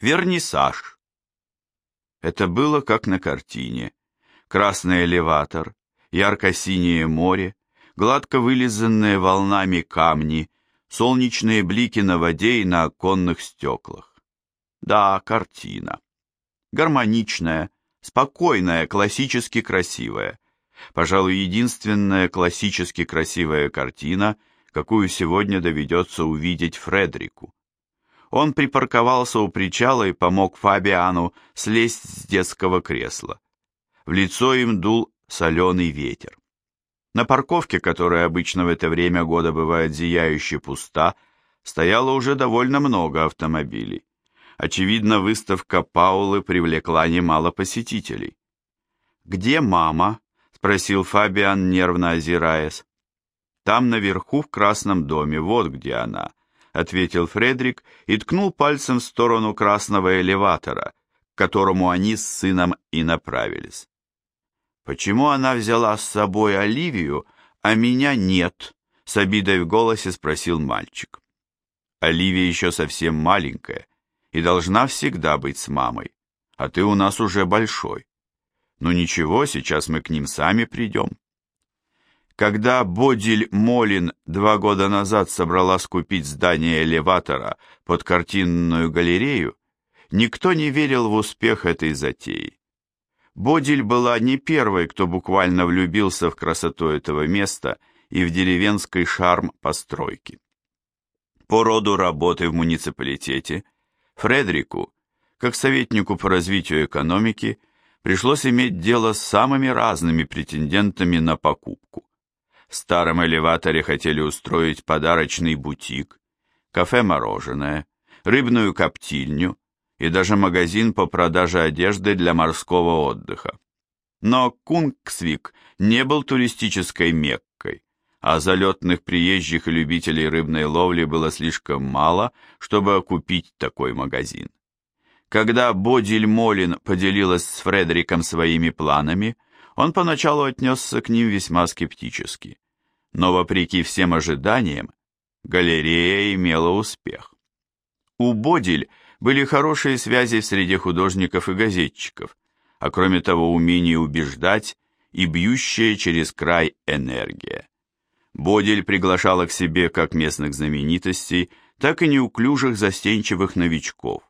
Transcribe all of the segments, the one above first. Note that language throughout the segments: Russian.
Вернисаж. Это было как на картине. Красный элеватор, ярко-синее море, гладко вылизанные волнами камни, солнечные блики на воде и на оконных стеклах. Да, картина. Гармоничная, спокойная, классически красивая. Пожалуй, единственная классически красивая картина, какую сегодня доведется увидеть Фредерику. Он припарковался у причала и помог Фабиану слезть с детского кресла. В лицо им дул соленый ветер. На парковке, которая обычно в это время года бывает зияюще пуста, стояло уже довольно много автомобилей. Очевидно, выставка Паулы привлекла немало посетителей. «Где мама?» — спросил Фабиан, нервно озираясь. «Там наверху в красном доме, вот где она», — ответил Фредрик и ткнул пальцем в сторону красного элеватора, к которому они с сыном и направились. «Почему она взяла с собой Оливию, а меня нет?» — с обидой в голосе спросил мальчик. «Оливия еще совсем маленькая и должна всегда быть с мамой, а ты у нас уже большой. Ну ничего, сейчас мы к ним сами придем». Когда Бодиль Молин два года назад собралась купить здание элеватора под картинную галерею, никто не верил в успех этой затеи. Бодиль была не первой, кто буквально влюбился в красоту этого места и в деревенский шарм постройки. По роду работы в муниципалитете Фредерику, как советнику по развитию экономики, пришлось иметь дело с самыми разными претендентами на покупку. Старом элеваторе хотели устроить подарочный бутик, кафе-мороженое, рыбную коптильню, и даже магазин по продаже одежды для морского отдыха. Но Кунгсвик не был туристической Меккой, а залетных приезжих и любителей рыбной ловли было слишком мало, чтобы окупить такой магазин. Когда Бодиль Молин поделилась с Фредериком своими планами, он поначалу отнесся к ним весьма скептически. Но вопреки всем ожиданиям, галерея имела успех. У Бодиль были хорошие связи в среде художников и газетчиков, а кроме того умение убеждать и бьющая через край энергия. Бодель приглашала к себе как местных знаменитостей, так и неуклюжих застенчивых новичков.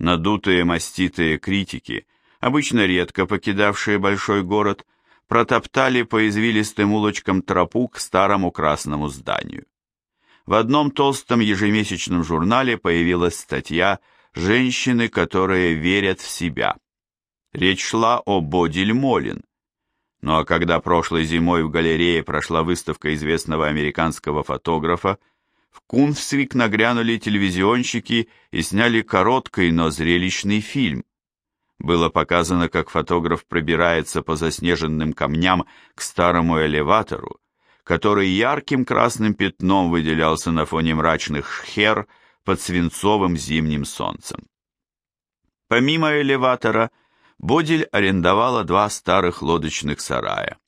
Надутые маститые критики, обычно редко покидавшие большой город, протоптали по извилистым улочкам тропу к старому красному зданию. В одном толстом ежемесячном журнале появилась статья женщины, которые верят в себя. Речь шла о Бодиль Молин. Ну а когда прошлой зимой в галерее прошла выставка известного американского фотографа, в Кунфсвик нагрянули телевизионщики и сняли короткий, но зрелищный фильм. Было показано, как фотограф пробирается по заснеженным камням к старому элеватору, который ярким красным пятном выделялся на фоне мрачных шхер, под свинцовым зимним солнцем. Помимо элеватора, Бодиль арендовала два старых лодочных сарая.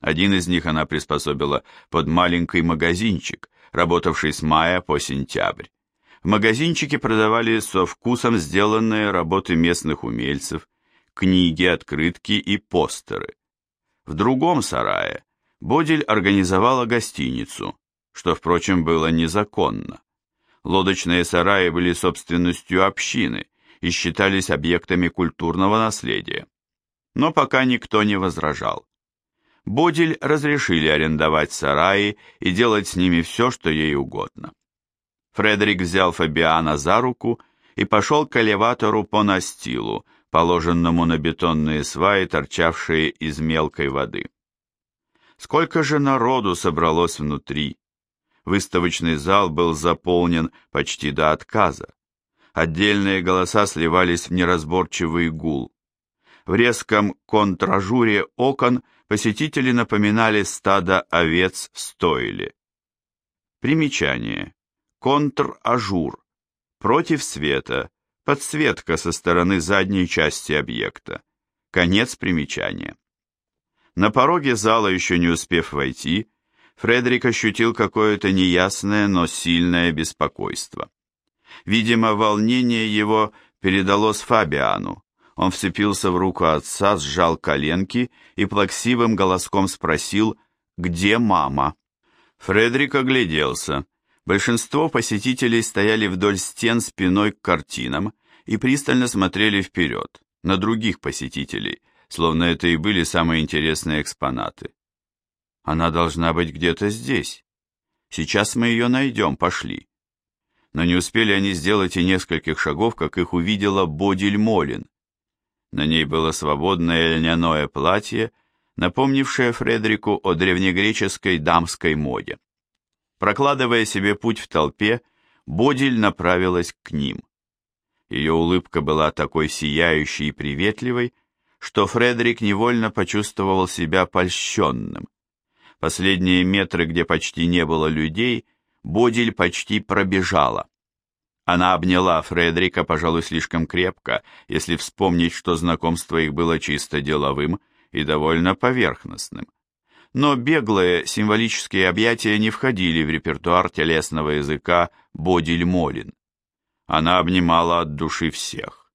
Один из них она приспособила под маленький магазинчик, работавший с мая по сентябрь. В магазинчике продавали со вкусом сделанные работы местных умельцев, книги, открытки и постеры. В другом сарае Бодиль организовала гостиницу, что, впрочем, было незаконно. Лодочные сараи были собственностью общины и считались объектами культурного наследия. Но пока никто не возражал. Бодиль разрешили арендовать сараи и делать с ними все, что ей угодно. Фредерик взял Фабиана за руку и пошел к элеватору по настилу, положенному на бетонные сваи, торчавшие из мелкой воды. Сколько же народу собралось внутри, Выставочный зал был заполнен почти до отказа. Отдельные голоса сливались в неразборчивый гул. В резком контражуре окон посетители напоминали стадо овец в стойле. Примечание. Контражур. Против света. Подсветка со стороны задней части объекта. Конец примечания. На пороге зала, еще не успев войти, Фредерик ощутил какое-то неясное, но сильное беспокойство. Видимо, волнение его передалось Фабиану. Он вцепился в руку отца, сжал коленки и плаксивым голоском спросил, где мама. Фредерик огляделся. Большинство посетителей стояли вдоль стен спиной к картинам и пристально смотрели вперед, на других посетителей, словно это и были самые интересные экспонаты. Она должна быть где-то здесь. Сейчас мы ее найдем, пошли. Но не успели они сделать и нескольких шагов, как их увидела Бодиль Молин. На ней было свободное льняное платье, напомнившее Фредерику о древнегреческой дамской моде. Прокладывая себе путь в толпе, Бодиль направилась к ним. Ее улыбка была такой сияющей и приветливой, что Фредерик невольно почувствовал себя польщенным. Последние метры, где почти не было людей, Бодиль почти пробежала. Она обняла Фредерика, пожалуй, слишком крепко, если вспомнить, что знакомство их было чисто деловым и довольно поверхностным. Но беглые символические объятия не входили в репертуар телесного языка Бодиль Молин. Она обнимала от души всех.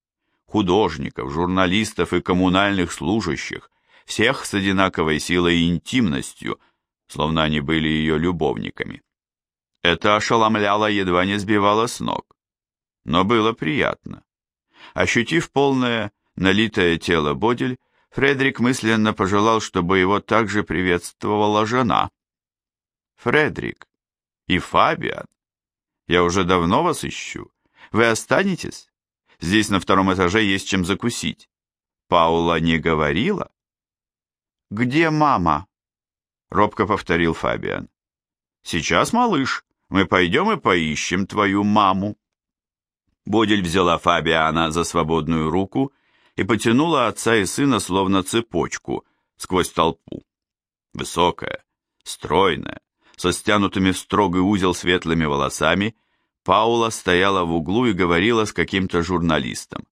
Художников, журналистов и коммунальных служащих, всех с одинаковой силой и интимностью, словно они были ее любовниками. Это ошеломляло, едва не сбивало с ног. Но было приятно. Ощутив полное, налитое тело Бодиль, Фредерик мысленно пожелал, чтобы его также приветствовала жена. «Фредерик и Фабиан, я уже давно вас ищу. Вы останетесь? Здесь на втором этаже есть чем закусить. Паула не говорила? Где мама? Робко повторил Фабиан. Сейчас, малыш, мы пойдем и поищем твою маму. Бодель взяла Фабиана за свободную руку и потянула отца и сына словно цепочку сквозь толпу. Высокая, стройная, со стянутыми в строгий узел светлыми волосами Паула стояла в углу и говорила с каким-то журналистом.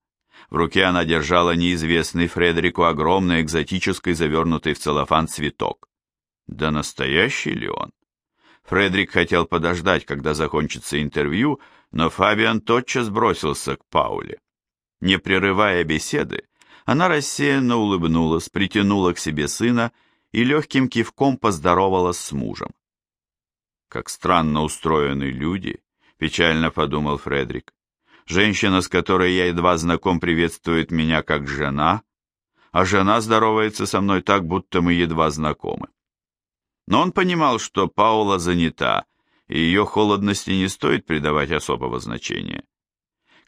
В руке она держала неизвестный Фредерику огромный экзотический завернутый в целлофан цветок. Да настоящий ли он? Фредерик хотел подождать, когда закончится интервью, но Фабиан тотчас бросился к Пауле. Не прерывая беседы, она рассеянно улыбнулась, притянула к себе сына и легким кивком поздоровалась с мужем. Как странно устроены люди, печально подумал Фредерик. Женщина, с которой я едва знаком, приветствует меня как жена, а жена здоровается со мной так, будто мы едва знакомы. Но он понимал, что Паула занята, и ее холодности не стоит придавать особого значения.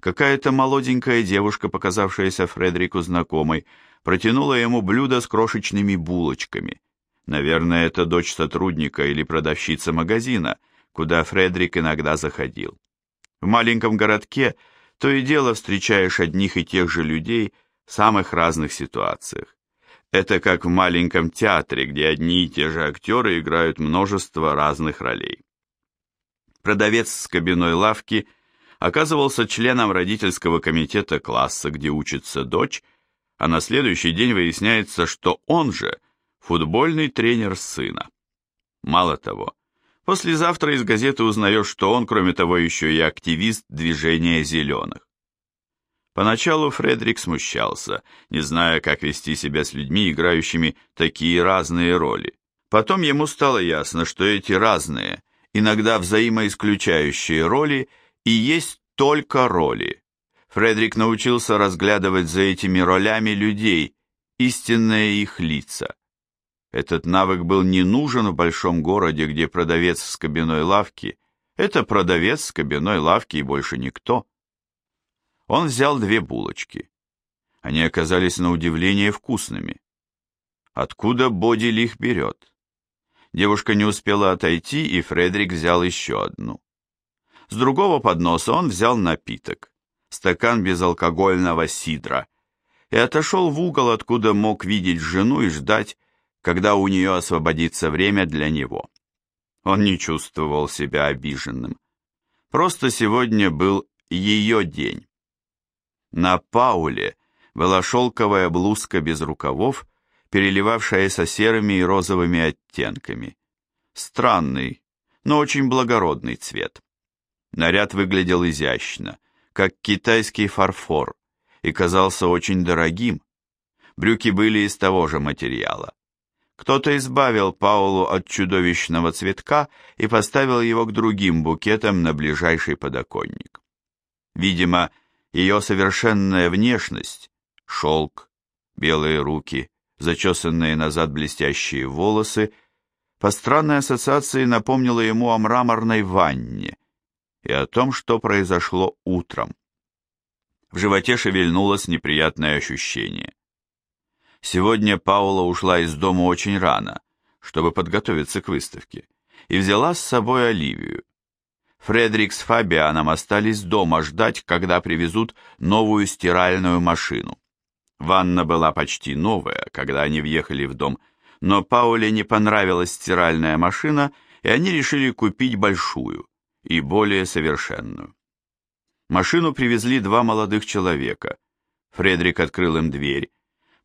Какая-то молоденькая девушка, показавшаяся Фредерику знакомой, протянула ему блюдо с крошечными булочками. Наверное, это дочь сотрудника или продавщица магазина – куда Фредерик иногда заходил. В маленьком городке то и дело встречаешь одних и тех же людей в самых разных ситуациях. Это как в маленьком театре, где одни и те же актеры играют множество разных ролей. Продавец с кабиной лавки оказывался членом родительского комитета класса, где учится дочь, а на следующий день выясняется, что он же футбольный тренер сына. Мало того, Послезавтра из газеты узнаешь, что он, кроме того, еще и активист движения зеленых. Поначалу Фредерик смущался, не зная, как вести себя с людьми, играющими такие разные роли. Потом ему стало ясно, что эти разные, иногда взаимоисключающие роли и есть только роли. Фредерик научился разглядывать за этими ролями людей, истинные их лица. Этот навык был не нужен в большом городе, где продавец с кабиной лавки – это продавец с кабиной лавки и больше никто. Он взял две булочки. Они оказались на удивление вкусными. Откуда Бодиль их берет? Девушка не успела отойти, и Фредерик взял еще одну. С другого подноса он взял напиток, стакан безалкогольного сидра, и отошел в угол, откуда мог видеть жену и ждать, когда у нее освободится время для него. Он не чувствовал себя обиженным. Просто сегодня был ее день. На Пауле была шелковая блузка без рукавов, переливавшаяся серыми и розовыми оттенками. Странный, но очень благородный цвет. Наряд выглядел изящно, как китайский фарфор, и казался очень дорогим. Брюки были из того же материала. Кто-то избавил Паулу от чудовищного цветка и поставил его к другим букетам на ближайший подоконник. Видимо, ее совершенная внешность, шелк, белые руки, зачесанные назад блестящие волосы, по странной ассоциации напомнила ему о мраморной ванне и о том, что произошло утром. В животе шевельнулось неприятное ощущение. Сегодня Паула ушла из дома очень рано, чтобы подготовиться к выставке, и взяла с собой Оливию. Фредерик с Фабианом остались дома ждать, когда привезут новую стиральную машину. Ванна была почти новая, когда они въехали в дом, но Пауле не понравилась стиральная машина, и они решили купить большую и более совершенную. Машину привезли два молодых человека. Фредерик открыл им дверь.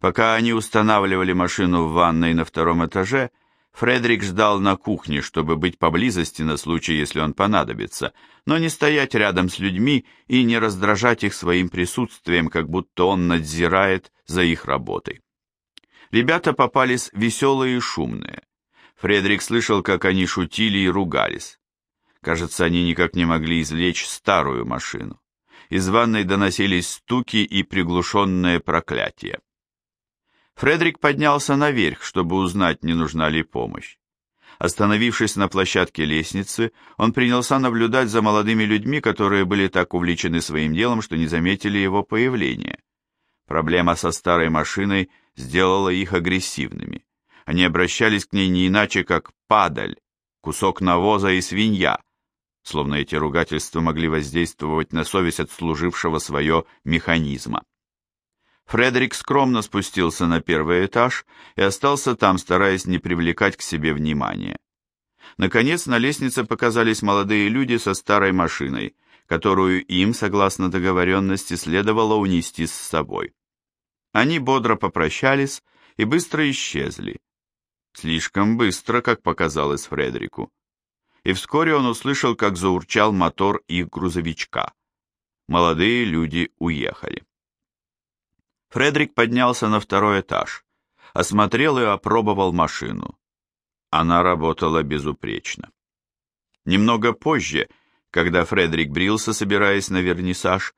Пока они устанавливали машину в ванной на втором этаже, Фредерик ждал на кухне, чтобы быть поблизости на случай, если он понадобится, но не стоять рядом с людьми и не раздражать их своим присутствием, как будто он надзирает за их работой. Ребята попались веселые и шумные. Фредерик слышал, как они шутили и ругались. Кажется, они никак не могли извлечь старую машину. Из ванной доносились стуки и приглушенные проклятия. Фредерик поднялся наверх, чтобы узнать, не нужна ли помощь. Остановившись на площадке лестницы, он принялся наблюдать за молодыми людьми, которые были так увлечены своим делом, что не заметили его появления. Проблема со старой машиной сделала их агрессивными. Они обращались к ней не иначе, как «падаль», «кусок навоза» и «свинья», словно эти ругательства могли воздействовать на совесть отслужившего свое механизма. Фредерик скромно спустился на первый этаж и остался там, стараясь не привлекать к себе внимания. Наконец на лестнице показались молодые люди со старой машиной, которую им, согласно договоренности, следовало унести с собой. Они бодро попрощались и быстро исчезли. Слишком быстро, как показалось Фредерику. И вскоре он услышал, как заурчал мотор их грузовичка. Молодые люди уехали. Фредерик поднялся на второй этаж, осмотрел и опробовал машину. Она работала безупречно. Немного позже, когда Фредерик брился, собираясь на вернисаж,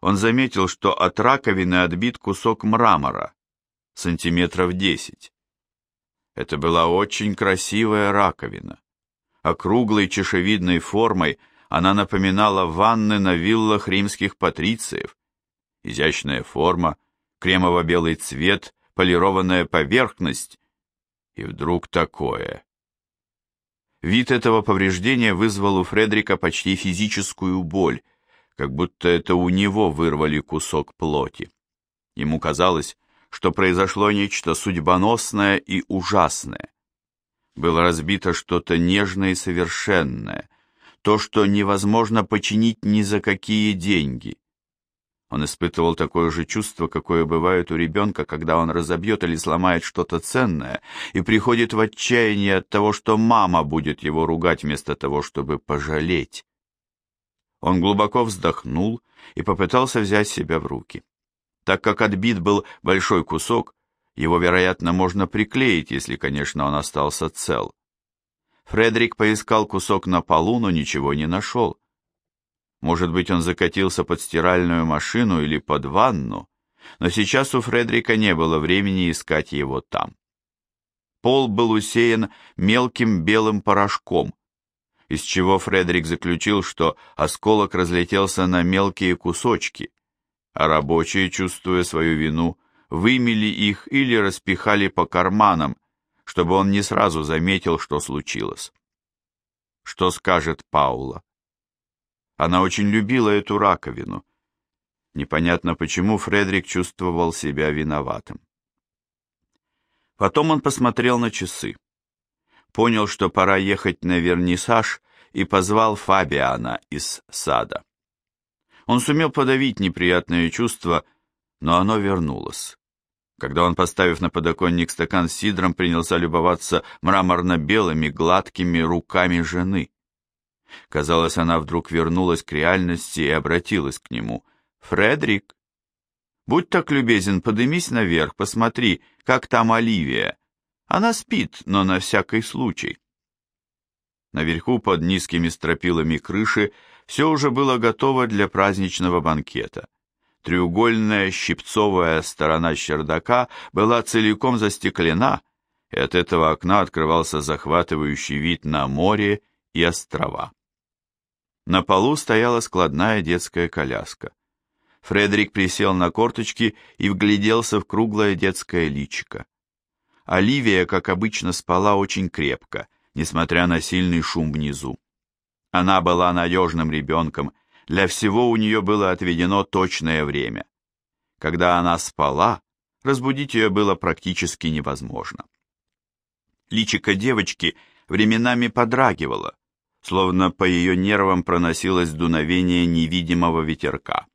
он заметил, что от раковины отбит кусок мрамора, сантиметров десять. Это была очень красивая раковина. Округлой чешевидной формой она напоминала ванны на виллах римских патрициев. Изящная форма, кремово-белый цвет, полированная поверхность, и вдруг такое. Вид этого повреждения вызвал у Фредрика почти физическую боль, как будто это у него вырвали кусок плоти. Ему казалось, что произошло нечто судьбоносное и ужасное. Было разбито что-то нежное и совершенное, то, что невозможно починить ни за какие деньги. Он испытывал такое же чувство, какое бывает у ребенка, когда он разобьет или сломает что-то ценное и приходит в отчаяние от того, что мама будет его ругать вместо того, чтобы пожалеть. Он глубоко вздохнул и попытался взять себя в руки. Так как отбит был большой кусок, его, вероятно, можно приклеить, если, конечно, он остался цел. Фредерик поискал кусок на полу, но ничего не нашел. Может быть, он закатился под стиральную машину или под ванну, но сейчас у Фредрика не было времени искать его там. Пол был усеян мелким белым порошком, из чего Фредерик заключил, что осколок разлетелся на мелкие кусочки, а рабочие, чувствуя свою вину, вымели их или распихали по карманам, чтобы он не сразу заметил, что случилось. Что скажет Паула? Она очень любила эту раковину. Непонятно почему Фредерик чувствовал себя виноватым. Потом он посмотрел на часы. Понял, что пора ехать на вернисаж, и позвал Фабиана из сада. Он сумел подавить неприятное чувство, но оно вернулось. Когда он, поставив на подоконник стакан с сидром, принялся любоваться мраморно-белыми гладкими руками жены. Казалось, она вдруг вернулась к реальности и обратилась к нему. «Фредрик, будь так любезен, подымись наверх, посмотри, как там Оливия. Она спит, но на всякий случай». Наверху под низкими стропилами крыши все уже было готово для праздничного банкета. Треугольная щипцовая сторона чердака была целиком застеклена, и от этого окна открывался захватывающий вид на море и острова. На полу стояла складная детская коляска. Фредерик присел на корточки и вгляделся в круглое детское личико. Оливия, как обычно, спала очень крепко, несмотря на сильный шум внизу. Она была надежным ребенком, для всего у нее было отведено точное время. Когда она спала, разбудить ее было практически невозможно. Личико девочки временами подрагивало, словно по ее нервам проносилось дуновение невидимого ветерка.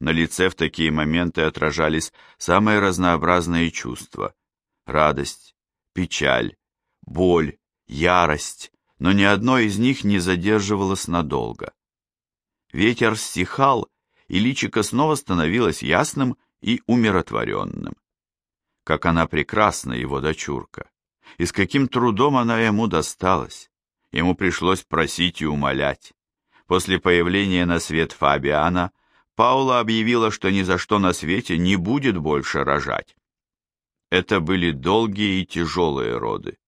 На лице в такие моменты отражались самые разнообразные чувства. Радость, печаль, боль, ярость, но ни одно из них не задерживалось надолго. Ветер стихал, и личико снова становилось ясным и умиротворенным. Как она прекрасна, его дочурка, и с каким трудом она ему досталась. Ему пришлось просить и умолять. После появления на свет Фабиана Паула объявила, что ни за что на свете не будет больше рожать. Это были долгие и тяжелые роды.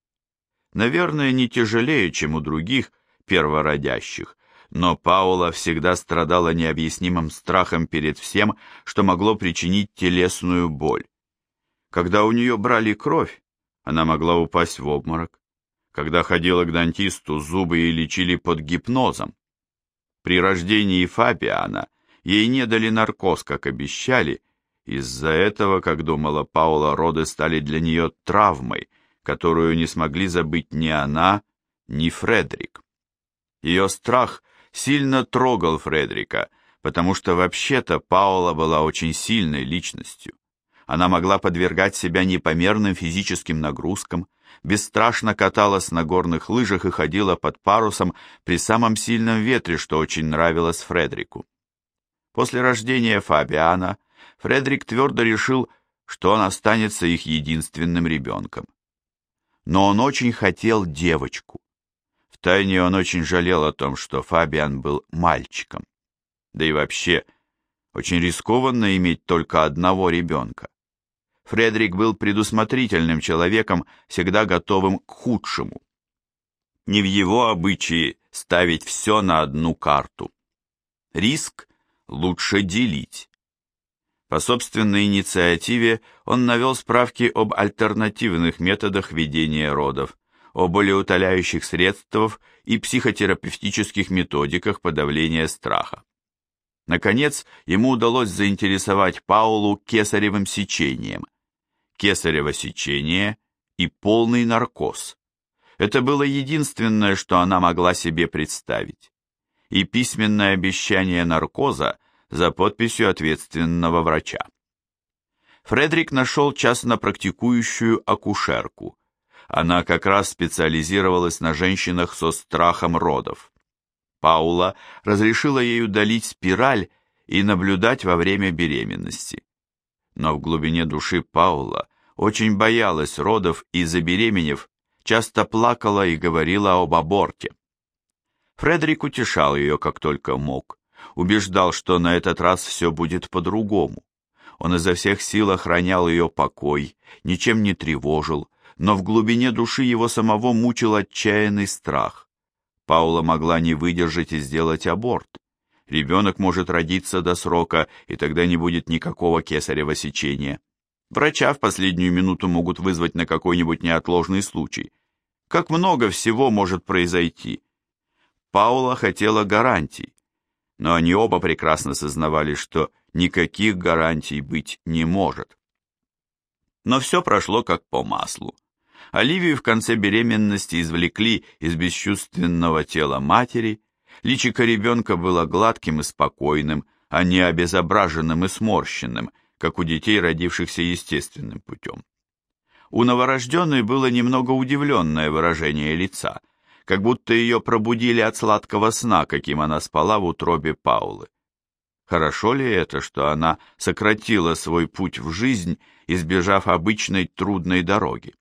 Наверное, не тяжелее, чем у других первородящих, но Паула всегда страдала необъяснимым страхом перед всем, что могло причинить телесную боль. Когда у нее брали кровь, она могла упасть в обморок. Когда ходила к дантисту, зубы ей лечили под гипнозом. При рождении Фабиана ей не дали наркоз, как обещали. Из-за этого, как думала Паула, роды стали для нее травмой, которую не смогли забыть ни она, ни Фредерик. Ее страх сильно трогал Фредерика, потому что вообще-то Паула была очень сильной личностью. Она могла подвергать себя непомерным физическим нагрузкам, бесстрашно каталась на горных лыжах и ходила под парусом при самом сильном ветре, что очень нравилось Фредрику. После рождения Фабиана Фредрик твердо решил, что он останется их единственным ребенком. Но он очень хотел девочку. Втайне он очень жалел о том, что Фабиан был мальчиком. Да и вообще, очень рискованно иметь только одного ребенка. Фредерик был предусмотрительным человеком, всегда готовым к худшему. Не в его обычае ставить все на одну карту. Риск лучше делить. По собственной инициативе он навел справки об альтернативных методах ведения родов, о болеутоляющих средствах и психотерапевтических методиках подавления страха. Наконец, ему удалось заинтересовать Паулу кесаревым сечением, кесарево сечение и полный наркоз. Это было единственное, что она могла себе представить. И письменное обещание наркоза за подписью ответственного врача. Фредерик нашел частно практикующую акушерку. Она как раз специализировалась на женщинах со страхом родов. Паула разрешила ей удалить спираль и наблюдать во время беременности но в глубине души Паула очень боялась родов и, забеременев, часто плакала и говорила об аборте. Фредерик утешал ее как только мог, убеждал, что на этот раз все будет по-другому. Он изо всех сил охранял ее покой, ничем не тревожил, но в глубине души его самого мучил отчаянный страх. Паула могла не выдержать и сделать аборт. Ребенок может родиться до срока, и тогда не будет никакого кесарева сечения. Врача в последнюю минуту могут вызвать на какой-нибудь неотложный случай. Как много всего может произойти. Паула хотела гарантий, но они оба прекрасно сознавали, что никаких гарантий быть не может. Но все прошло как по маслу. Оливию в конце беременности извлекли из бесчувственного тела матери, Личико ребенка было гладким и спокойным, а не обезображенным и сморщенным, как у детей, родившихся естественным путем. У новорожденной было немного удивленное выражение лица, как будто ее пробудили от сладкого сна, каким она спала в утробе Паулы. Хорошо ли это, что она сократила свой путь в жизнь, избежав обычной трудной дороги?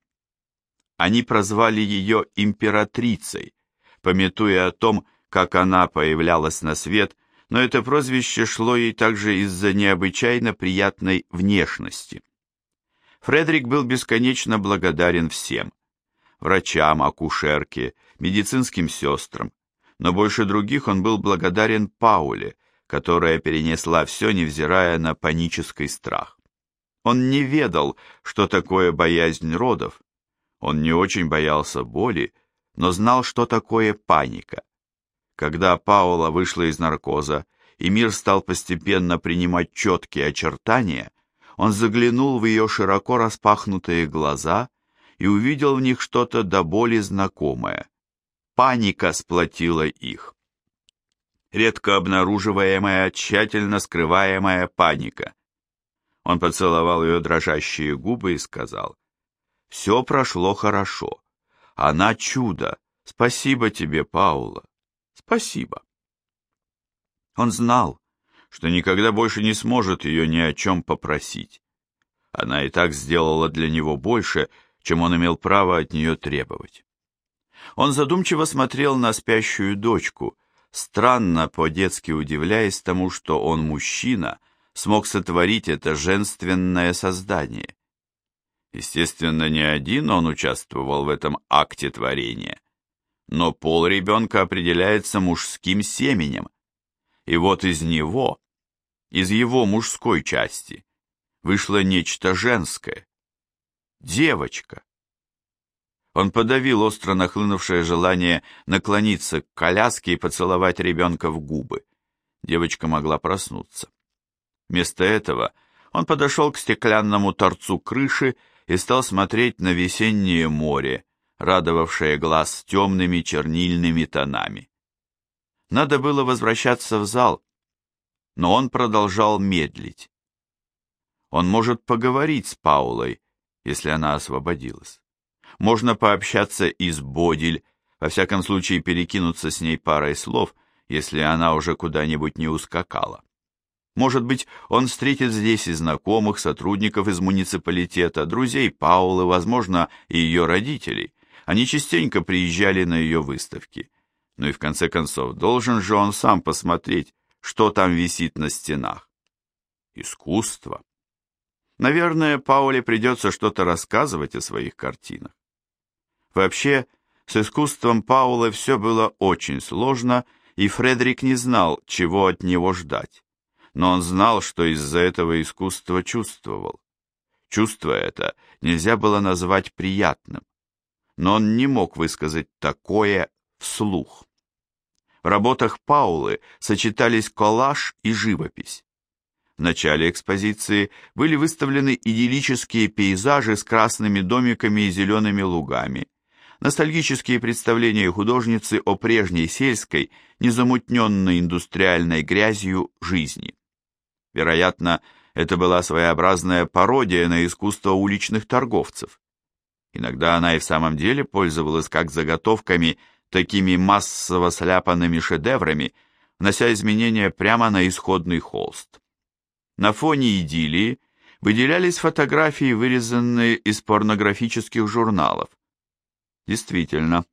Они прозвали ее императрицей, пометуя о том, как она появлялась на свет, но это прозвище шло ей также из-за необычайно приятной внешности. Фредерик был бесконечно благодарен всем – врачам, акушерке, медицинским сестрам, но больше других он был благодарен Пауле, которая перенесла все, невзирая на панический страх. Он не ведал, что такое боязнь родов, он не очень боялся боли, но знал, что такое паника. Когда Паула вышла из наркоза, и мир стал постепенно принимать четкие очертания – он заглянул в ее широко распахнутые глаза и увидел в них что-то до боли знакомое. Паника сплотила их. Редко обнаруживаемая, тщательно скрываемая паника. Он поцеловал ее дрожащие губы и сказал, «Все прошло хорошо. Она чудо. Спасибо тебе, Паула. Спасибо». Он знал, что никогда больше не сможет ее ни о чем попросить. Она и так сделала для него больше, чем он имел право от нее требовать. Он задумчиво смотрел на спящую дочку, странно по-детски удивляясь тому, что он, мужчина, смог сотворить это женственное создание. Естественно, не один он участвовал в этом акте творения, но пол ребенка определяется мужским семенем, и вот из него, из его мужской части, вышло нечто женское. Девочка. Он подавил остро нахлынувшее желание наклониться к коляске и поцеловать ребенка в губы. Девочка могла проснуться. Вместо этого он подошел к стеклянному торцу крыши и стал смотреть на весеннее море, радовавшее глаз темными чернильными тонами. Надо было возвращаться в зал, но он продолжал медлить. Он может поговорить с Паулой, если она освободилась. Можно пообщаться и с Бодиль, во всяком случае перекинуться с ней парой слов, если она уже куда-нибудь не ускакала. Может быть, он встретит здесь и знакомых, сотрудников из муниципалитета, друзей Паулы, возможно, и ее родителей. Они частенько приезжали на ее выставки. Ну и в конце концов, должен же он сам посмотреть, что там висит на стенах. Искусство. Наверное, Пауле придется что-то рассказывать о своих картинах. Вообще, с искусством Паулы все было очень сложно, и Фредерик не знал, чего от него ждать. Но он знал, что из-за этого искусства чувствовал. Чувство это нельзя было назвать приятным, но он не мог высказать такое вслух. В работах Паулы сочетались коллаж и живопись. В начале экспозиции были выставлены идиллические пейзажи с красными домиками и зелеными лугами, ностальгические представления художницы о прежней сельской, незамутненной индустриальной грязью жизни. Вероятно, это была своеобразная пародия на искусство уличных торговцев. Иногда она и в самом деле пользовалась как заготовками – такими массово сляпанными шедеврами, внося изменения прямо на исходный холст. На фоне идиллии выделялись фотографии, вырезанные из порнографических журналов. Действительно,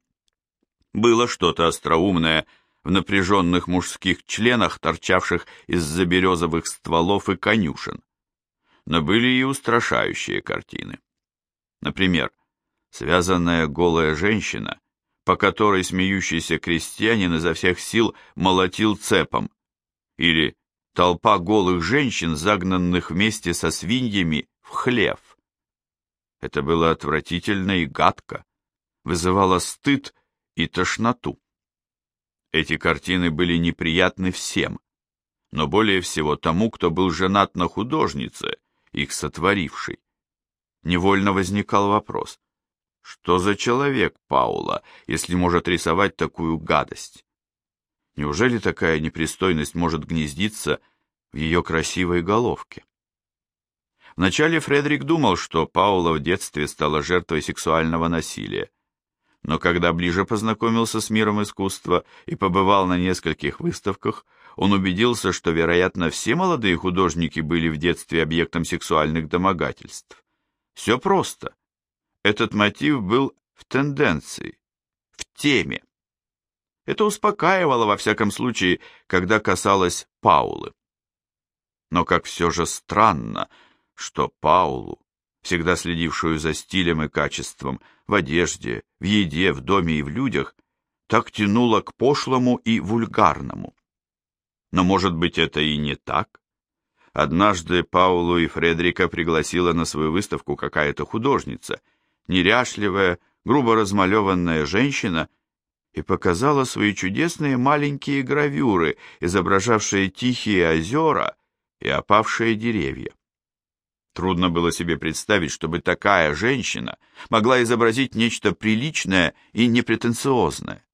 было что-то остроумное в напряженных мужских членах, торчавших из-за березовых стволов и конюшен. Но были и устрашающие картины. Например, связанная голая женщина по которой смеющийся крестьянин изо всех сил молотил цепом, или толпа голых женщин, загнанных вместе со свиньями в хлев. Это было отвратительно и гадко, вызывало стыд и тошноту. Эти картины были неприятны всем, но более всего тому, кто был женат на художнице, их сотворившей. Невольно возникал вопрос, что за человек Паула, если может рисовать такую гадость? Неужели такая непристойность может гнездиться в ее красивой головке? Вначале Фредерик думал, что Паула в детстве стала жертвой сексуального насилия, но когда ближе познакомился с миром искусства и побывал на нескольких выставках, он убедился, что, вероятно, все молодые художники были в детстве объектом сексуальных домогательств. Все просто. Этот мотив был в тенденции, в теме. Это успокаивало, во всяком случае, когда касалось Паулы. Но как все же странно, что Паулу, всегда следившую за стилем и качеством, в одежде, в еде, в доме и в людях, так тянуло к пошлому и вульгарному. Но, может быть, это и не так? Однажды Паулу и Фредрика пригласила на свою выставку какая-то художница, неряшливая, грубо размалеванная женщина, и показала свои чудесные маленькие гравюры, изображавшие тихие озера и опавшие деревья. Трудно было себе представить, чтобы такая женщина могла изобразить нечто приличное и непретенциозное.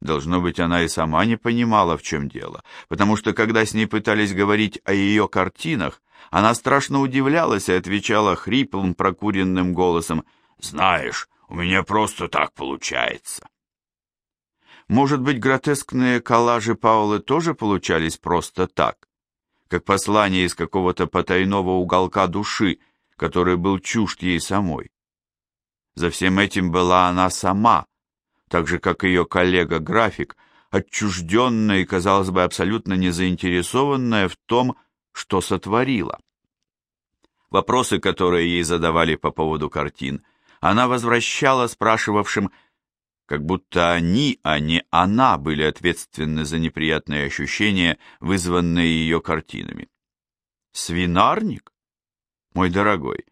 Должно быть, она и сама не понимала, в чем дело, потому что, когда с ней пытались говорить о ее картинах, она страшно удивлялась и отвечала хриплым, прокуренным голосом «Знаешь, у меня просто так получается». Может быть, гротескные коллажи Паулы тоже получались просто так, как послание из какого-то потайного уголка души, который был чужд ей самой. За всем этим была она сама, так же, как ее коллега-график, отчужденная и, казалось бы, абсолютно не заинтересованная в том, что сотворила. Вопросы, которые ей задавали по поводу картин, она возвращала спрашивавшим, как будто они, а не она, были ответственны за неприятные ощущения, вызванные ее картинами. Свинарник? Мой дорогой,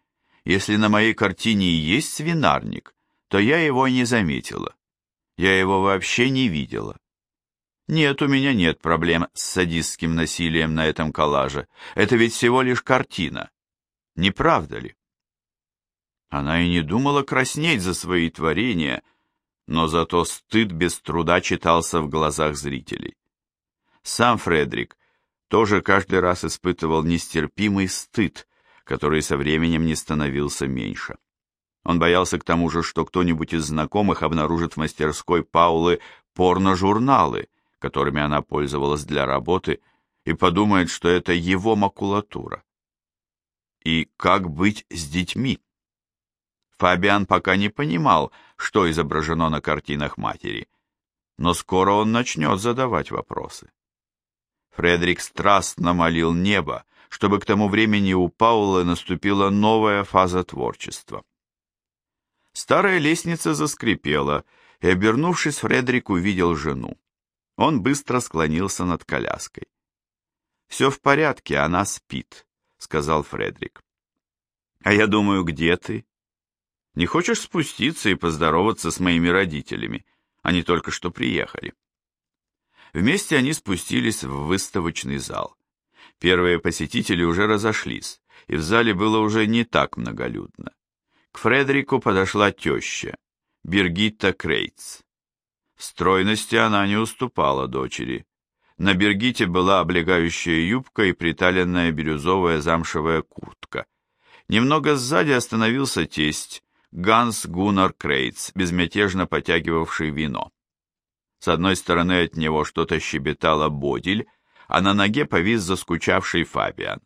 если на моей картине и есть свинарник, то я его не заметила. Я его вообще не видела. Нет, у меня нет проблем с садистским насилием на этом коллаже. Это ведь всего лишь картина. Не правда ли? Она и не думала краснеть за свои творения, но зато стыд без труда читался в глазах зрителей. Сам Фредерик тоже каждый раз испытывал нестерпимый стыд, который со временем не становился меньше. Он боялся к тому же, что кто-нибудь из знакомых обнаружит в мастерской Паулы порно-журналы, которыми она пользовалась для работы, и подумает, что это его макулатура. И как быть с детьми? Фабиан пока не понимал, что изображено на картинах матери, но скоро он начнет задавать вопросы. Фредерик страстно молил небо, чтобы к тому времени у Паулы наступила новая фаза творчества. Старая лестница заскрипела, и, обернувшись, Фредерик увидел жену. Он быстро склонился над коляской. «Все в порядке, она спит», — сказал Фредерик. «А я думаю, где ты? Не хочешь спуститься и поздороваться с моими родителями? Они только что приехали». Вместе они спустились в выставочный зал. Первые посетители уже разошлись, и в зале было уже не так многолюдно. К Фредерику подошла теща, Бергитта Крейц. В стройности она не уступала дочери. На Бергите была облегающая юбка и приталенная бирюзовая замшевая куртка. Немного сзади остановился тесть, Ганс Гуннар Крейц, безмятежно потягивавший вино. С одной стороны от него что-то щебетала Бодиль, а на ноге повис заскучавший Фабиан.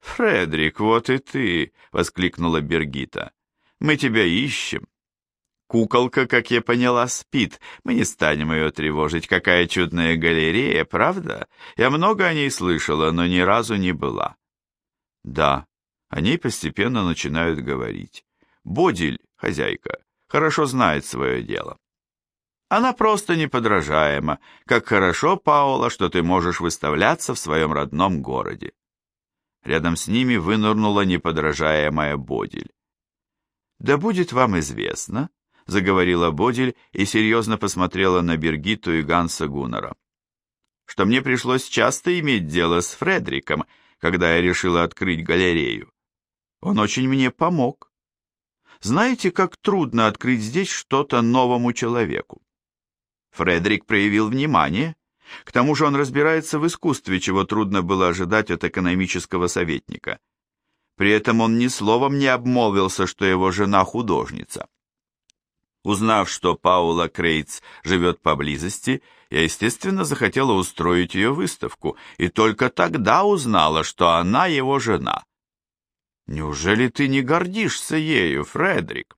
«Фредрик, вот и ты!» — воскликнула Бергита. «Мы тебя ищем. Куколка, как я поняла, спит. Мы не станем ее тревожить. Какая чудная галерея, правда? Я много о ней слышала, но ни разу не была». «Да, о ней постепенно начинают говорить. Бодиль, хозяйка, хорошо знает свое дело». Она просто неподражаема. Как хорошо, Паула, что ты можешь выставляться в своем родном городе. Рядом с ними вынырнула неподражаемая Бодиль. «Да будет вам известно», — заговорила Бодиль и серьезно посмотрела на Бергиту и Ганса Гуннера, «что мне пришлось часто иметь дело с Фредриком, когда я решила открыть галерею. Он очень мне помог. Знаете, как трудно открыть здесь что-то новому человеку? Фредерик проявил внимание, к тому же он разбирается в искусстве, чего трудно было ожидать от экономического советника. При этом он ни словом не обмолвился, что его жена художница. Узнав, что Паула Крейтс живет поблизости, я, естественно, захотела устроить ее выставку, и только тогда узнала, что она его жена. Неужели ты не гордишься ею, Фредерик?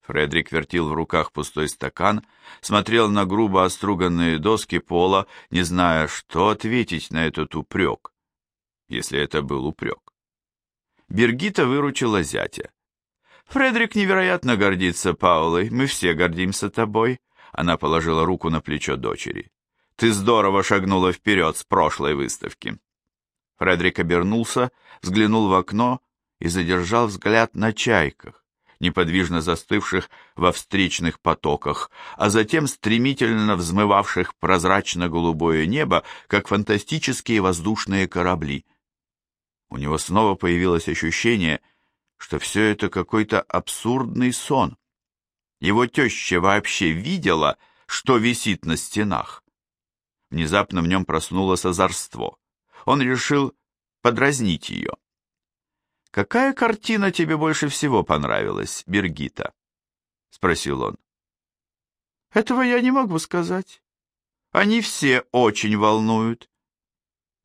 Фредерик вертел в руках пустой стакан, смотрел на грубо оструганные доски пола, не зная, что ответить на этот упрек, если это был упрек. Бергита выручила зятя. Фредерик невероятно гордится Паулой, мы все гордимся тобой. Она положила руку на плечо дочери. Ты здорово шагнула вперед с прошлой выставки. Фредерик обернулся, взглянул в окно и задержал взгляд на чайках, неподвижно застывших во встречных потоках, а затем стремительно взмывавших прозрачно-голубое небо, как фантастические воздушные корабли. У него снова появилось ощущение, что все это какой-то абсурдный сон. Его теща вообще видела, что висит на стенах. Внезапно в нем проснулось озорство. Он решил подразнить ее. «Какая картина тебе больше всего понравилась, Бергита?» — спросил он. «Этого я не могу сказать. Они все очень волнуют».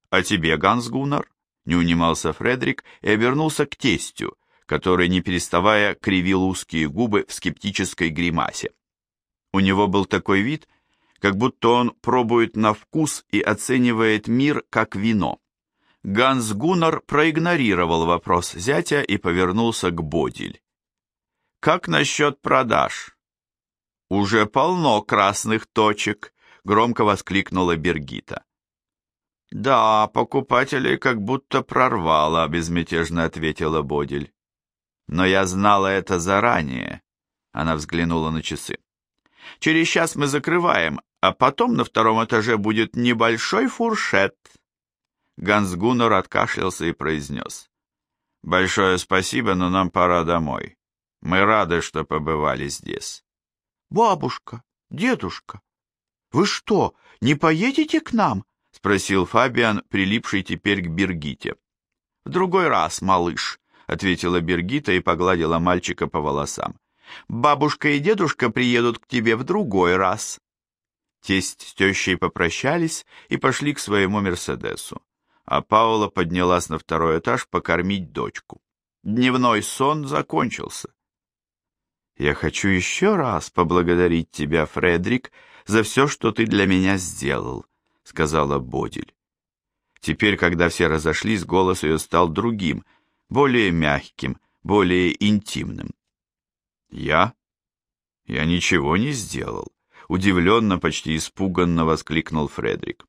«А тебе, Ганс Гуннар?» — не унимался Фредерик и обернулся к тестю, который, не переставая, кривил узкие губы в скептической гримасе. У него был такой вид, как будто он пробует на вкус и оценивает мир как вино. Ганс Гуннар проигнорировал вопрос зятя и повернулся к Бодиль. «Как насчет продаж?» «Уже полно красных точек», — громко воскликнула Бергита. «Да, покупателей как будто прорвало», — безмятежно ответила Бодиль. Но я знала это заранее. Она взглянула на часы. Через час мы закрываем, а потом на втором этаже будет небольшой фуршет. Ганс Гуннер откашлялся и произнес. «Большое спасибо, но нам пора домой. Мы рады, что побывали здесь». «Бабушка, дедушка, вы что, не поедете к нам?» — спросил Фабиан, прилипший теперь к Бергите. «В другой раз, малыш», — ответила Бергита и погладила мальчика по волосам. «Бабушка и дедушка приедут к тебе в другой раз». Тесть с тещей попрощались и пошли к своему Мерседесу, а Паула поднялась на второй этаж покормить дочку. Дневной сон закончился. «Я хочу еще раз поблагодарить тебя, Фредрик, за все, что ты для меня сделал», — сказала Бодиль. Теперь, когда все разошлись, голос ее стал другим — более мягким, более интимным. «Я? Я ничего не сделал», — удивленно, почти испуганно воскликнул Фредерик.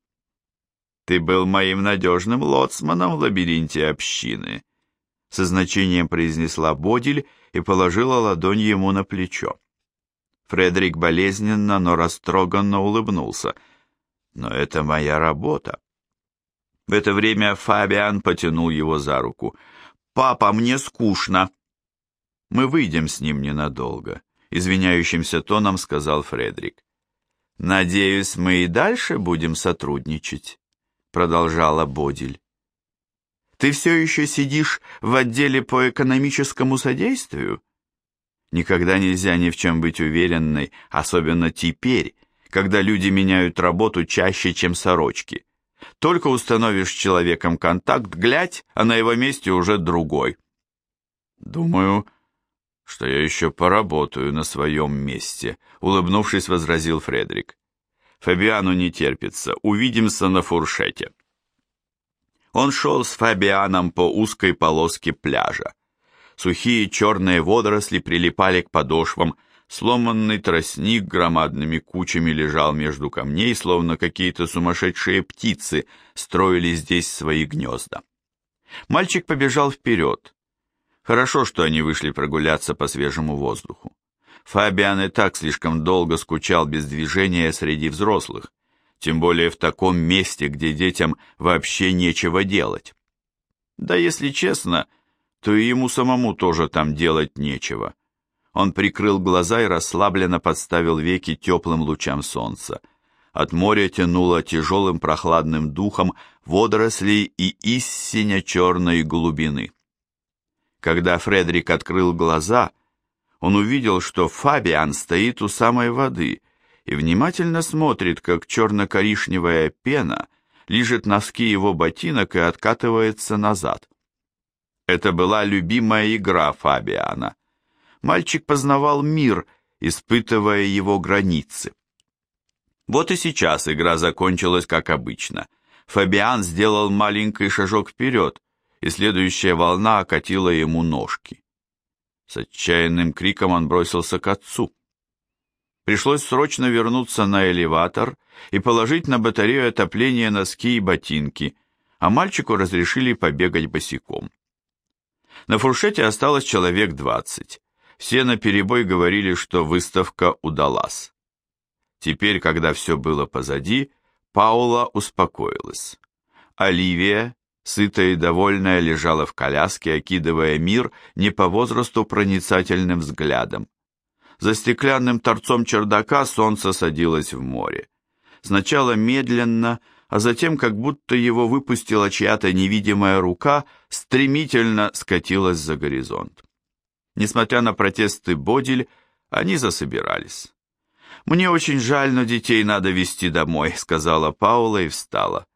«Ты был моим надежным лоцманом в лабиринте общины», — со значением произнесла Бодиль и положила ладонь ему на плечо. Фредерик болезненно, но растроганно улыбнулся. «Но это моя работа». В это время Фабиан потянул его за руку — «Папа, мне скучно». «Мы выйдем с ним ненадолго», — извиняющимся тоном сказал Фредерик. «Надеюсь, мы и дальше будем сотрудничать», — продолжала Бодиль. «Ты все еще сидишь в отделе по экономическому содействию?» Никогда нельзя ни в чем быть уверенной, особенно теперь, когда люди меняют работу чаще, чем сорочки. Только установишь с человеком контакт, глядь, а на его месте уже другой. Думаю, что я еще поработаю на своем месте, улыбнувшись, возразил Фредерик. Фабиану не терпится, увидимся на фуршете. Он шел с Фабианом по узкой полоске пляжа. Сухие черные водоросли прилипали к подошвам, Сломанный тростник громадными кучами лежал между камней, словно какие-то сумасшедшие птицы строили здесь свои гнезда. Мальчик побежал вперед. Хорошо, что они вышли прогуляться по свежему воздуху. Фабиан и так слишком долго скучал без движения среди взрослых, тем более в таком месте, где детям вообще нечего делать. Да если честно, то и ему самому тоже там делать нечего. Он прикрыл глаза и расслабленно подставил веки теплым лучам солнца. От моря тянуло тяжелым прохладным духом водорослей и истиня черной глубины. Когда Фредерик открыл глаза, он увидел, что Фабиан стоит у самой воды и внимательно смотрит, как черно-коричневая пена лижет носки его ботинок и откатывается назад. Это была любимая игра Фабиана. Мальчик познавал мир, испытывая его границы. Вот и сейчас игра закончилась как обычно. Фабиан сделал маленький шажок вперед, и следующая волна окатила ему ножки. С отчаянным криком он бросился к отцу. Пришлось срочно вернуться на элеватор и положить на батарею отопления носки и ботинки, а мальчику разрешили побегать босиком. На фуршете осталось человек двадцать. Все наперебой говорили, что выставка удалась. Теперь, когда все было позади, Паула успокоилась. Оливия, сытая и довольная, лежала в коляске, окидывая мир не по возрасту проницательным взглядом. За стеклянным торцом чердака солнце садилось в море. Сначала медленно, а затем, как будто его выпустила чья-то невидимая рука, стремительно скатилась за горизонт. Несмотря на протесты Бодиль, они засобирались. «Мне очень жаль, но детей надо везти домой», — сказала Паула и встала.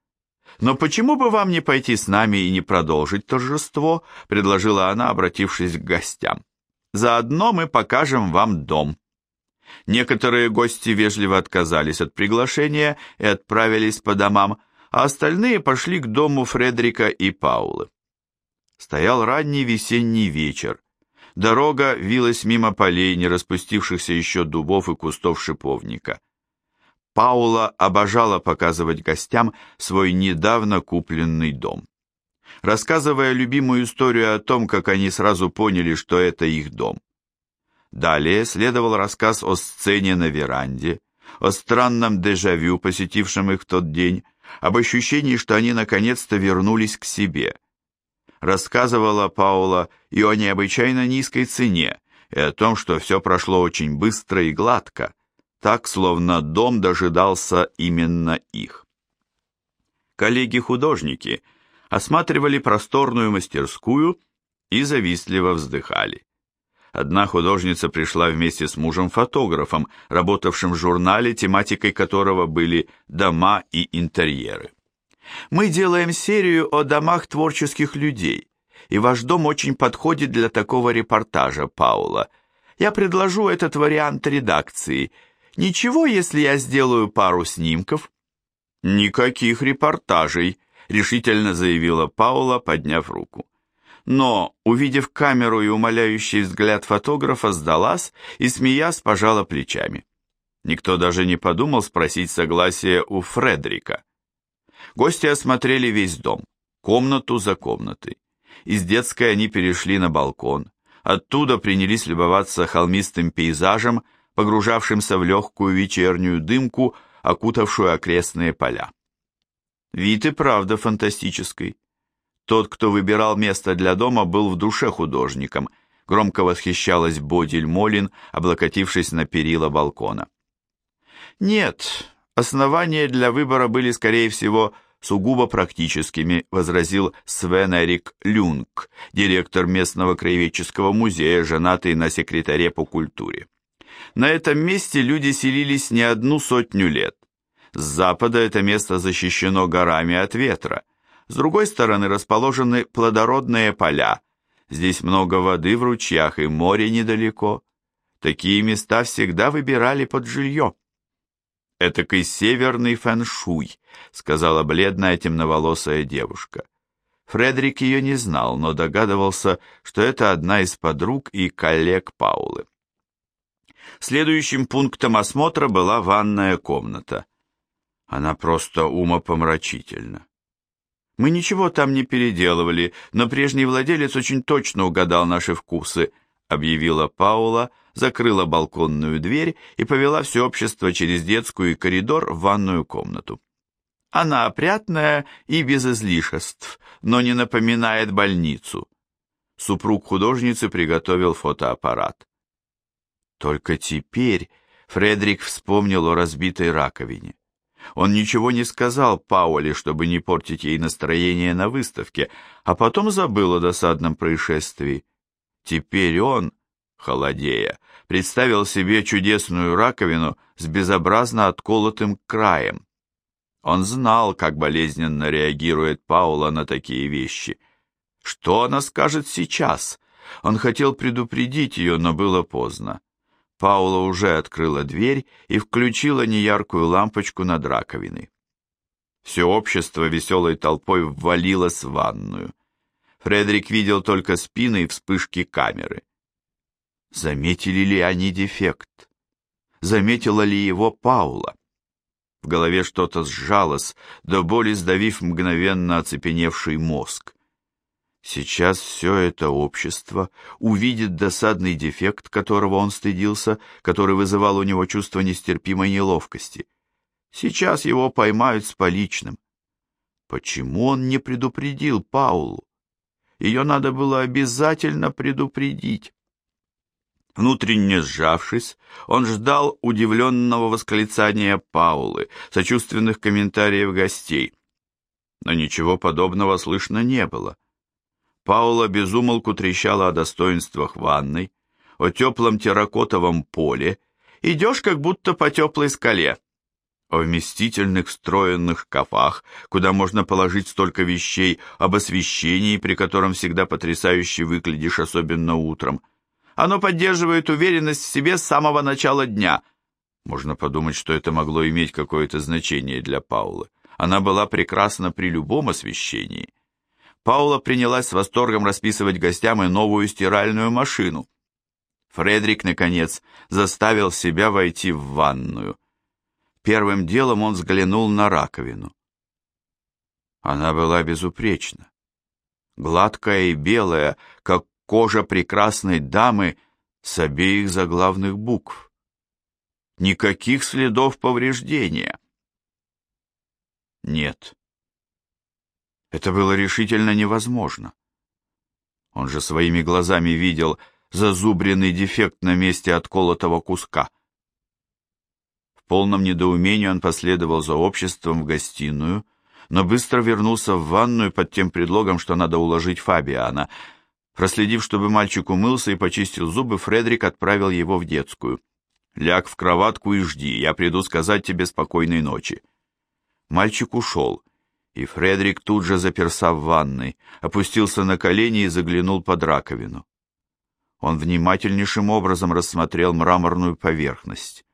«Но почему бы вам не пойти с нами и не продолжить торжество?» — предложила она, обратившись к гостям. «Заодно мы покажем вам дом». Некоторые гости вежливо отказались от приглашения и отправились по домам, а остальные пошли к дому Фредерика и Паулы. Стоял ранний весенний вечер. Дорога вилась мимо полей, не распустившихся еще дубов и кустов шиповника. Паула обожала показывать гостям свой недавно купленный дом. Рассказывая любимую историю о том, как они сразу поняли, что это их дом. Далее следовал рассказ о сцене на веранде, о странном дежавю, посетившем их в тот день, об ощущении, что они наконец-то вернулись к себе. Рассказывала Паула и о необычайно низкой цене, и о том, что все прошло очень быстро и гладко, так, словно дом дожидался именно их. Коллеги-художники осматривали просторную мастерскую и завистливо вздыхали. Одна художница пришла вместе с мужем-фотографом, работавшим в журнале, тематикой которого были дома и интерьеры. «Мы делаем серию о домах творческих людей, и ваш дом очень подходит для такого репортажа, Паула. Я предложу этот вариант редакции. Ничего, если я сделаю пару снимков?» «Никаких репортажей», — решительно заявила Паула, подняв руку но, увидев камеру и умоляющий взгляд фотографа, сдалась и, смеясь, пожала плечами. Никто даже не подумал спросить согласия у Фредерика. Гости осмотрели весь дом, комнату за комнатой. Из детской они перешли на балкон. Оттуда принялись любоваться холмистым пейзажем, погружавшимся в легкую вечернюю дымку, окутавшую окрестные поля. Вид и правда фантастический. Тот, кто выбирал место для дома, был в душе художником. Громко восхищалась Бодиль Молин, облокотившись на перила балкона. «Нет, основания для выбора были, скорее всего, сугубо практическими», возразил Свен Эрик Люнг, директор местного краеведческого музея, женатый на секретаре по культуре. На этом месте люди селились не одну сотню лет. С запада это место защищено горами от ветра, с другой стороны расположены плодородные поля. Здесь много воды в ручьях и море недалеко. Такие места всегда выбирали под жилье. «Этакий северный фэншуй», — сказала бледная темноволосая девушка. Фредерик ее не знал, но догадывался, что это одна из подруг и коллег Паулы. Следующим пунктом осмотра была ванная комната. Она просто умопомрачительна. Мы ничего там не переделывали, но прежний владелец очень точно угадал наши вкусы, объявила Паула, закрыла балконную дверь и повела все общество через детскую и коридор в ванную комнату. Она опрятная и без излишеств, но не напоминает больницу. Супруг художницы приготовил фотоаппарат. Только теперь Фредерик вспомнил о разбитой раковине. Он ничего не сказал Пауле, чтобы не портить ей настроение на выставке, а потом забыл о досадном происшествии. Теперь он, холодея, представил себе чудесную раковину с безобразно отколотым краем. Он знал, как болезненно реагирует Паула на такие вещи. Что она скажет сейчас? Он хотел предупредить ее, но было поздно. Паула уже открыла дверь и включила неяркую лампочку над раковиной. Все общество веселой толпой ввалилось в ванную. Фредерик видел только спины и вспышки камеры. Заметили ли они дефект? Заметила ли его Паула? В голове что-то сжалось, до боли сдавив мгновенно оцепеневший мозг. Сейчас все это общество увидит досадный дефект, которого он стыдился, который вызывал у него чувство нестерпимой неловкости. Сейчас его поймают с поличным. Почему он не предупредил Паулу? Ее надо было обязательно предупредить. Внутренне сжавшись, он ждал удивленного восклицания Паулы, сочувственных комментариев гостей. Но ничего подобного слышно не было. Паула безумолку трещала о достоинствах ванной, о теплом терракотовом поле, идешь как будто по теплой скале, о вместительных встроенных шкафах, куда можно положить столько вещей, об освещении, при котором всегда потрясающе выглядишь, особенно утром. Оно поддерживает уверенность в себе с самого начала дня. Можно подумать, что это могло иметь какое-то значение для Паулы. Она была прекрасна при любом освещении. Паула принялась с восторгом расписывать гостям и новую стиральную машину. Фредерик, наконец, заставил себя войти в ванную. Первым делом он взглянул на раковину. Она была безупречна. Гладкая и белая, как кожа прекрасной дамы с обеих заглавных букв. Никаких следов повреждения. Нет. Это было решительно невозможно. Он же своими глазами видел зазубренный дефект на месте отколотого куска. В полном недоумении он последовал за обществом в гостиную, но быстро вернулся в ванную под тем предлогом, что надо уложить Фабиана. Проследив, чтобы мальчик умылся и почистил зубы, Фредерик отправил его в детскую. «Ляг в кроватку и жди, я приду сказать тебе спокойной ночи». Мальчик ушел, и Фредерик тут же заперся в ванной, опустился на колени и заглянул под раковину. Он внимательнейшим образом рассмотрел мраморную поверхность.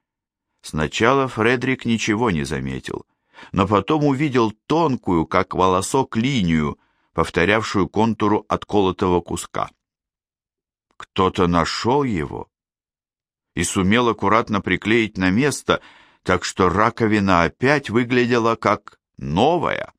Сначала Фредерик ничего не заметил, но потом увидел тонкую, как волосок, линию, повторявшую контуру отколотого куска. Кто-то нашел его и сумел аккуратно приклеить на место, так что раковина опять выглядела как новая.